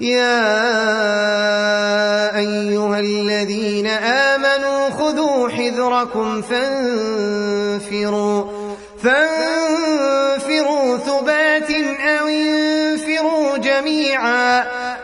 يا أيها الذين آمنوا خذوا حذركم فانفروا فانفروا ثبات أو انفروا جميعا.